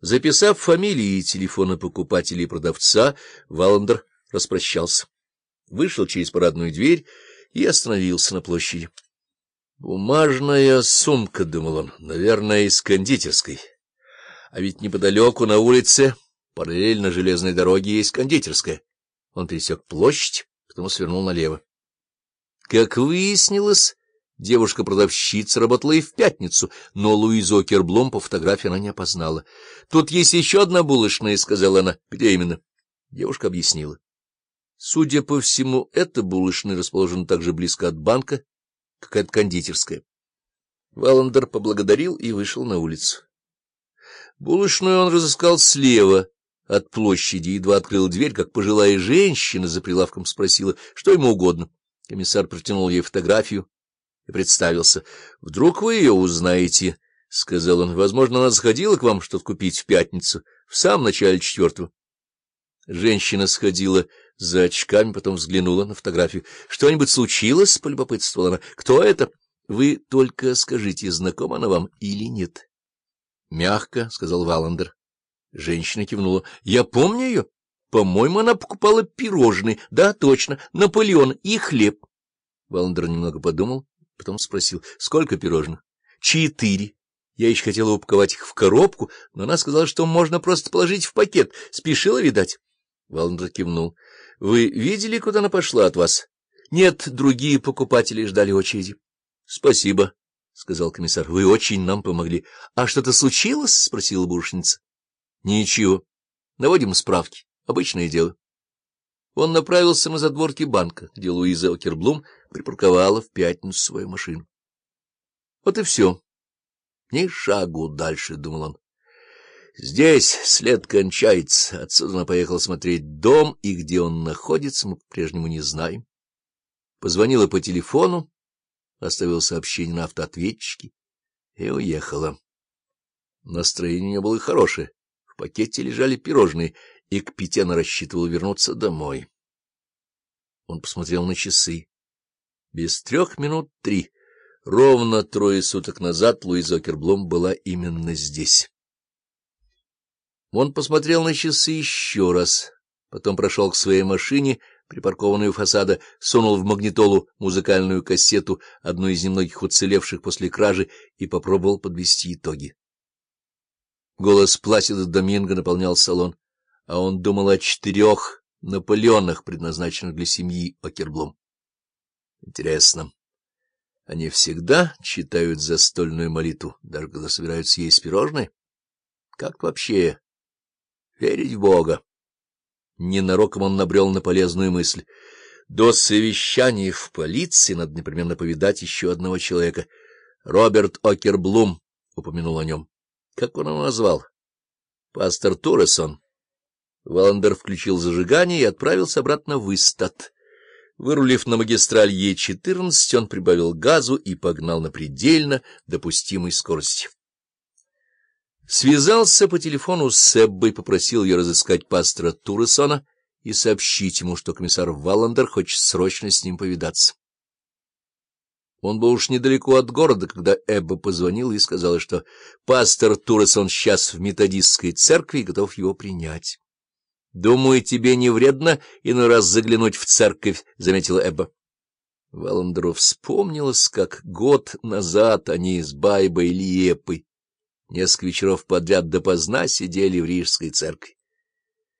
Записав фамилии и телефоны покупателя и продавца, Валандер распрощался. Вышел через парадную дверь и остановился на площади. «Бумажная сумка», — думал он, — «наверное, из кондитерской. А ведь неподалеку на улице, параллельно железной дороге, есть кондитерская». Он пересек площадь, потом свернул налево. Как выяснилось, девушка-продавщица работала и в пятницу, но Луизу Окерблом по фотографии она не опознала. — Тут есть еще одна булочная, — сказала она. — Где именно? Девушка объяснила. Судя по всему, эта булочная расположена так же близко от банка, какая-то кондитерская. Валандер поблагодарил и вышел на улицу. Булочную он разыскал слева от площади, едва открыл дверь, как пожилая женщина за прилавком спросила, что ему угодно. Комиссар протянул ей фотографию и представился. — Вдруг вы ее узнаете, — сказал он. — Возможно, она сходила к вам что-то купить в пятницу, в самом начале четвертого. Женщина сходила за очками, потом взглянула на фотографию. — Что-нибудь случилось? — полюбопытствовала она. — Кто это? — Вы только скажите, знакома она вам или нет. — Мягко, — сказал Валандер. Женщина кивнула. — Я помню ее. По-моему, она покупала пирожные. Да, точно, Наполеон и хлеб. Валандер немного подумал, потом спросил. — Сколько пирожных? — Четыре. Я еще хотела упаковать их в коробку, но она сказала, что можно просто положить в пакет. Спешила, видать. Валандер кивнул. — Вы видели, куда она пошла от вас? — Нет, другие покупатели ждали очереди. — Спасибо, — сказал комиссар. — Вы очень нам помогли. — А что-то случилось? — спросила буршница. — Ничего. Наводим справки. Обычное дело. Он направился на задворки банка, где Луиза Окерблум припарковала в пятницу свою машину. Вот и все. Ни шагу дальше, — думал он. Здесь след кончается. Отсюда она поехала смотреть дом, и где он находится, мы по-прежнему не знаем. Позвонила по телефону, оставила сообщение на автоответчике и уехала. Настроение у нее было хорошее. В пакете лежали пирожные, и к пяти она рассчитывала вернуться домой. Он посмотрел на часы. Без трех минут три. Ровно трое суток назад Луиза Окерблом была именно здесь. Он посмотрел на часы еще раз, потом прошел к своей машине, припаркованной у фасада, сунул в магнитолу музыкальную кассету, одну из немногих уцелевших после кражи, и попробовал подвести итоги. Голос Пласида Доминго наполнял салон, а он думал о четырех Наполеонах, предназначенных для семьи Окерблом. Интересно, они всегда читают застольную молитву, даже когда собираются есть пирожные? Как вообще верить в Бога. Ненароком он набрел на полезную мысль. До совещания в полиции надо непременно повидать еще одного человека. Роберт Окерблум упомянул о нем. Как он его назвал? Пастор Туресон. Валандер включил зажигание и отправился обратно в Истат. Вырулив на магистраль Е-14, он прибавил газу и погнал на предельно допустимой скорости. Связался по телефону с Эббой, попросил ее разыскать пастора Туресона и сообщить ему, что комиссар Валандер хочет срочно с ним повидаться. Он был уж недалеко от города, когда Эбба позвонила и сказала, что пастор Туресон сейчас в методистской церкви и готов его принять. — Думаю, тебе не вредно иной раз заглянуть в церковь, — заметила Эбба. Валандеру вспомнилось, как год назад они с Байбой Лиепой Несколько вечеров подряд допоздна сидели в Рижской церкви.